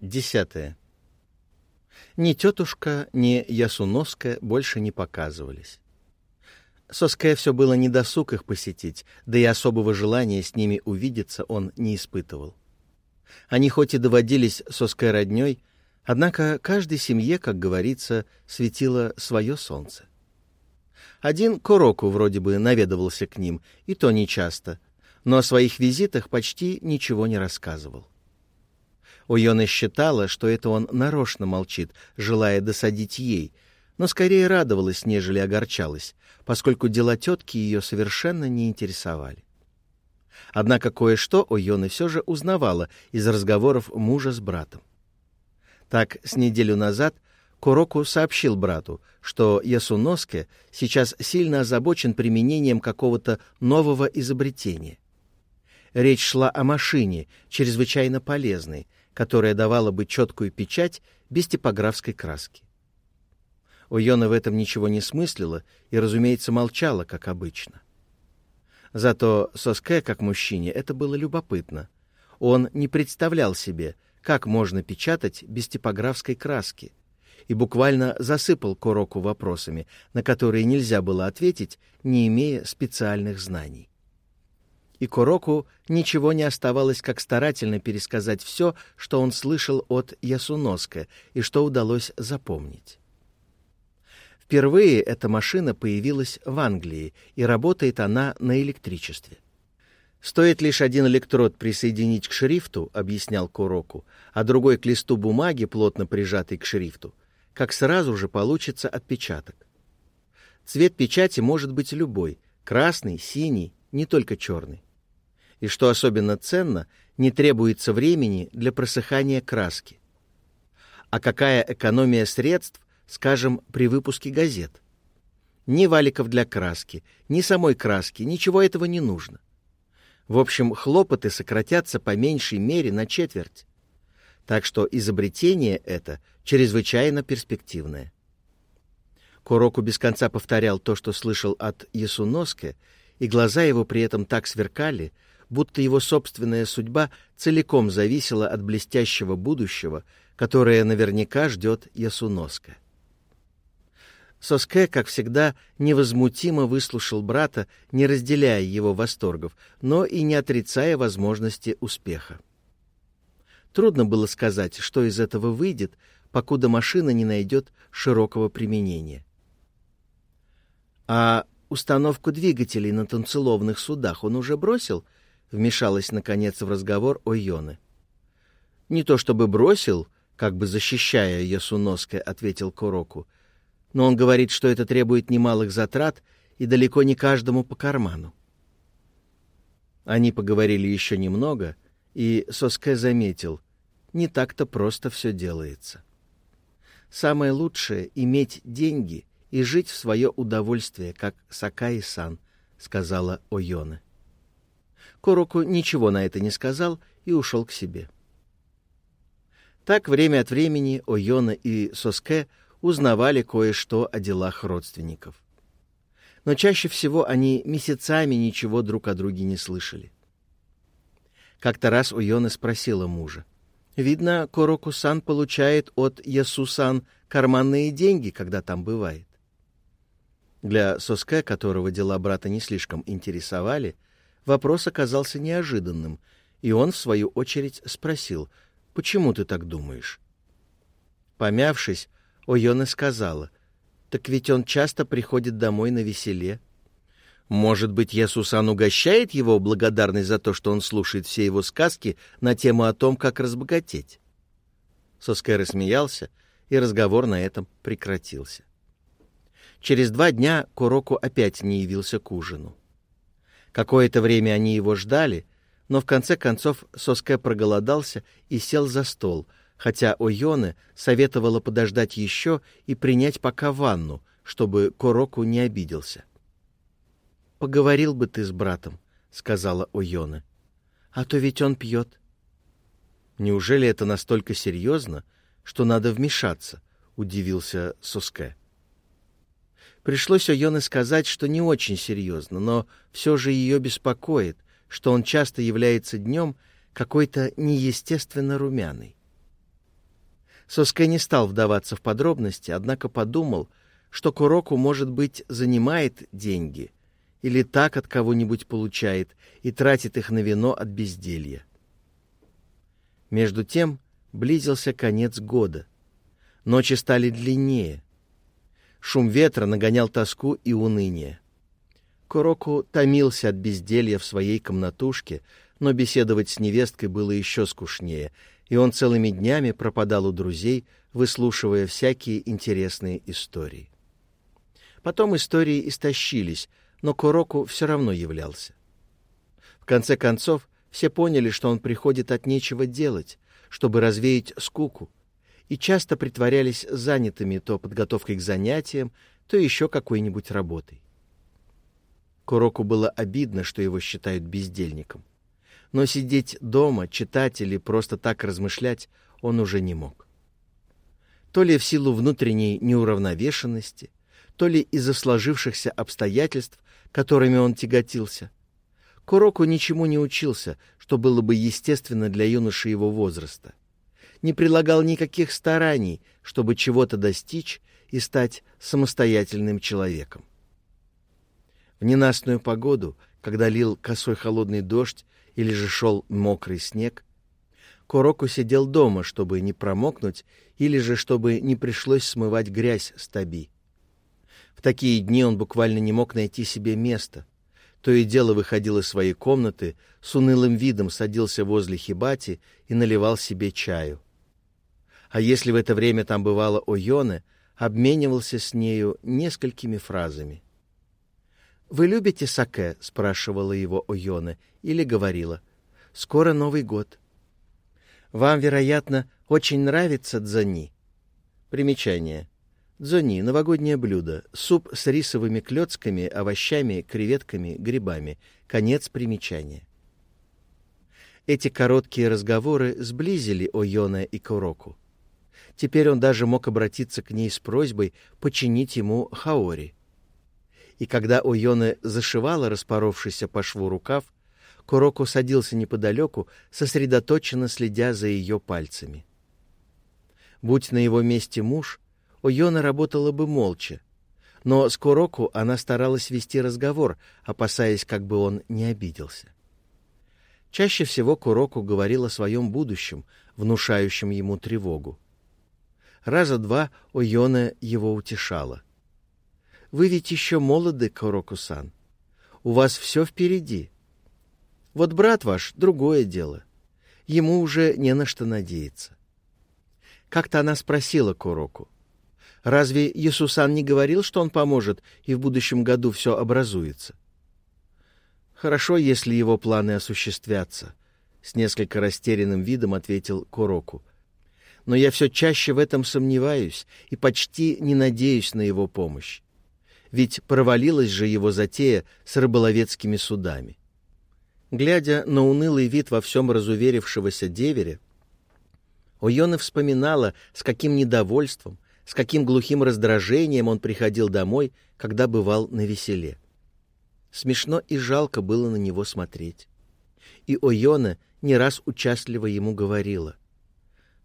Десятое. Ни тетушка, ни Ясуноска больше не показывались. Соске все было недосуг их посетить, да и особого желания с ними увидеться он не испытывал. Они хоть и доводились Соске родней, однако каждой семье, как говорится, светило свое солнце. Один Куроку вроде бы наведывался к ним, и то нечасто, но о своих визитах почти ничего не рассказывал. Уйона считала, что это он нарочно молчит, желая досадить ей, но скорее радовалась, нежели огорчалась, поскольку дела тетки ее совершенно не интересовали. Однако кое-что Ойона все же узнавала из разговоров мужа с братом. Так, с неделю назад Куроку сообщил брату, что Ясуноске сейчас сильно озабочен применением какого-то нового изобретения. Речь шла о машине, чрезвычайно полезной, которая давала бы четкую печать без типографской краски. Уйона в этом ничего не смыслила и, разумеется, молчала, как обычно. Зато Соске, как мужчине, это было любопытно. Он не представлял себе, как можно печатать без типографской краски, и буквально засыпал Куроку вопросами, на которые нельзя было ответить, не имея специальных знаний и Куроку ничего не оставалось, как старательно пересказать все, что он слышал от Ясуноска и что удалось запомнить. Впервые эта машина появилась в Англии, и работает она на электричестве. «Стоит лишь один электрод присоединить к шрифту», — объяснял Куроку, «а другой к листу бумаги, плотно прижатый к шрифту, как сразу же получится отпечаток. Цвет печати может быть любой — красный, синий, не только черный и, что особенно ценно, не требуется времени для просыхания краски. А какая экономия средств, скажем, при выпуске газет? Ни валиков для краски, ни самой краски, ничего этого не нужно. В общем, хлопоты сократятся по меньшей мере на четверть. Так что изобретение это чрезвычайно перспективное. Куроку без конца повторял то, что слышал от Ясуноске, и глаза его при этом так сверкали, будто его собственная судьба целиком зависела от блестящего будущего, которое наверняка ждет Ясуноска. Соске, как всегда, невозмутимо выслушал брата, не разделяя его восторгов, но и не отрицая возможности успеха. Трудно было сказать, что из этого выйдет, покуда машина не найдет широкого применения. А установку двигателей на танцеловных судах он уже бросил —— вмешалась, наконец, в разговор Ойоны. «Не то чтобы бросил», как бы защищая Ясуноске, ответил Куроку, «но он говорит, что это требует немалых затрат и далеко не каждому по карману». Они поговорили еще немного, и Соске заметил, не так-то просто все делается. Самое лучшее — иметь деньги и жить в свое удовольствие, как Сакаи-сан, — сказала Ойоне. Куроку ничего на это не сказал и ушел к себе. Так время от времени Ойона и Соске узнавали кое-что о делах родственников. Но чаще всего они месяцами ничего друг о друге не слышали. Как-то раз Ойона спросила мужа. «Видно, Короку-сан получает от Ясу-сан карманные деньги, когда там бывает». Для Соске, которого дела брата не слишком интересовали, — Вопрос оказался неожиданным, и он, в свою очередь, спросил, «Почему ты так думаешь?» Помявшись, Ойона сказала, «Так ведь он часто приходит домой на веселе». Может быть, Ясусан угощает его благодарность за то, что он слушает все его сказки на тему о том, как разбогатеть? Соскай рассмеялся, и разговор на этом прекратился. Через два дня Куроку опять не явился к ужину. Какое-то время они его ждали, но в конце концов Соске проголодался и сел за стол, хотя Ойоне советовала подождать еще и принять пока ванну, чтобы Короку не обиделся. «Поговорил бы ты с братом», — сказала Ойоне. «А то ведь он пьет». «Неужели это настолько серьезно, что надо вмешаться?» — удивился Соске. Пришлось Ойоне сказать, что не очень серьезно, но все же ее беспокоит, что он часто является днем какой-то неестественно румяный. Соске не стал вдаваться в подробности, однако подумал, что Куроку, может быть, занимает деньги или так от кого-нибудь получает и тратит их на вино от безделья. Между тем близился конец года. Ночи стали длиннее. Шум ветра нагонял тоску и уныние. Куроку томился от безделья в своей комнатушке, но беседовать с невесткой было еще скучнее, и он целыми днями пропадал у друзей, выслушивая всякие интересные истории. Потом истории истощились, но Куроку все равно являлся. В конце концов, все поняли, что он приходит от нечего делать, чтобы развеять скуку, и часто притворялись занятыми то подготовкой к занятиям, то еще какой-нибудь работой. Куроку было обидно, что его считают бездельником но сидеть дома, читать или просто так размышлять он уже не мог. То ли в силу внутренней неуравновешенности, то ли из-за сложившихся обстоятельств, которыми он тяготился. Куроку ничему не учился, что было бы естественно для юноши его возраста. Не прилагал никаких стараний, чтобы чего-то достичь и стать самостоятельным человеком. В ненастную погоду, когда лил косой холодный дождь или же шел мокрый снег. Куроку сидел дома, чтобы не промокнуть, или же чтобы не пришлось смывать грязь с таби. В такие дни он буквально не мог найти себе места. То и дело выходил из своей комнаты, с унылым видом садился возле хибати и наливал себе чаю. А если в это время там бывало Ойоне, обменивался с нею несколькими фразами — «Вы любите саке?» — спрашивала его Ойоне, или говорила. «Скоро Новый год». «Вам, вероятно, очень нравится дзони». Примечание. Дзони — новогоднее блюдо. Суп с рисовыми клетками, овощами, креветками, грибами. Конец примечания. Эти короткие разговоры сблизили Ойоне и Куроку. Теперь он даже мог обратиться к ней с просьбой починить ему хаори и когда Ойоне зашивала распоровшийся по шву рукав, Куроко садился неподалеку, сосредоточенно следя за ее пальцами. Будь на его месте муж, Ойона работала бы молча, но с Куроку она старалась вести разговор, опасаясь, как бы он не обиделся. Чаще всего Куроку говорил о своем будущем, внушающем ему тревогу. Раза два Ойона его утешала. Вы ведь еще молоды, Короку-сан. У вас все впереди. Вот брат ваш — другое дело. Ему уже не на что надеяться. Как-то она спросила Короку. Разве Иисусан не говорил, что он поможет, и в будущем году все образуется? Хорошо, если его планы осуществятся, — с несколько растерянным видом ответил Куроку. Но я все чаще в этом сомневаюсь и почти не надеюсь на его помощь ведь провалилась же его затея с рыболовецкими судами. Глядя на унылый вид во всем разуверившегося деверя, Ойона вспоминала, с каким недовольством, с каким глухим раздражением он приходил домой, когда бывал на веселе. Смешно и жалко было на него смотреть. И Ойона не раз участливо ему говорила,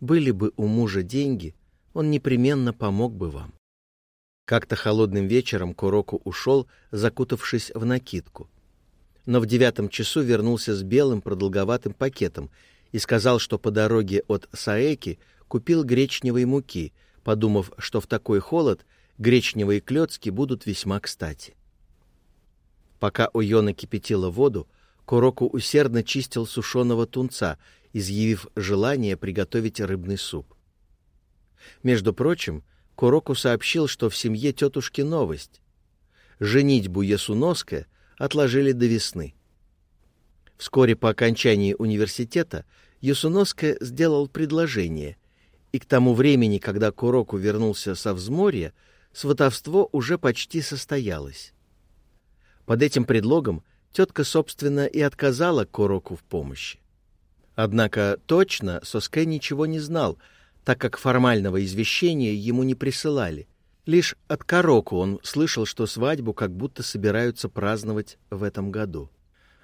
«Были бы у мужа деньги, он непременно помог бы вам». Как-то холодным вечером Куроку ушел, закутавшись в накидку. Но в девятом часу вернулся с белым продолговатым пакетом и сказал, что по дороге от Саэки купил гречневой муки, подумав, что в такой холод гречневые клетки будут весьма кстати. Пока Уйона кипятила воду, Куроку усердно чистил сушеного тунца, изъявив желание приготовить рыбный суп. Между прочим, Куроку сообщил, что в семье тетушки новость. Женитьбу Ясуноска отложили до весны. Вскоре по окончании университета Ясуноска сделал предложение, и к тому времени, когда Куроку вернулся со взморья, сватовство уже почти состоялось. Под этим предлогом тетка, собственно, и отказала Куроку в помощи. Однако точно Соске ничего не знал — так как формального извещения ему не присылали. Лишь от Кароку он слышал, что свадьбу как будто собираются праздновать в этом году.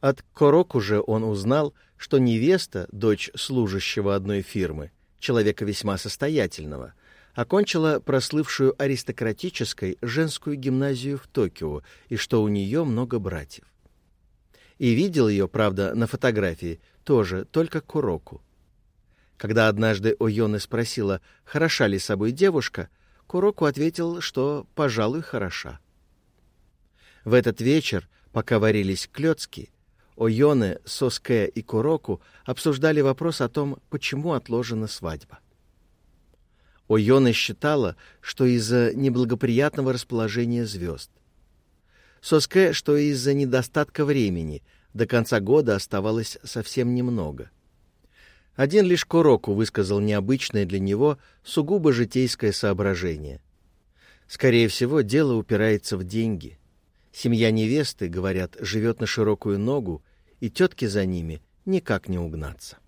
От Короку же он узнал, что невеста, дочь служащего одной фирмы, человека весьма состоятельного, окончила прослывшую аристократической женскую гимназию в Токио и что у нее много братьев. И видел ее, правда, на фотографии тоже только Куроку. Когда однажды Ойоне спросила, хороша ли собой девушка, Куроку ответил, что, пожалуй, хороша. В этот вечер, пока варились клёцки, Ойоне, Соске и Куроку обсуждали вопрос о том, почему отложена свадьба. Ойоне считала, что из-за неблагоприятного расположения звезд. Соске, что из-за недостатка времени, до конца года оставалось совсем немного. Один лишь Куроку высказал необычное для него сугубо житейское соображение. Скорее всего, дело упирается в деньги. Семья невесты, говорят, живет на широкую ногу, и тетки за ними никак не угнаться.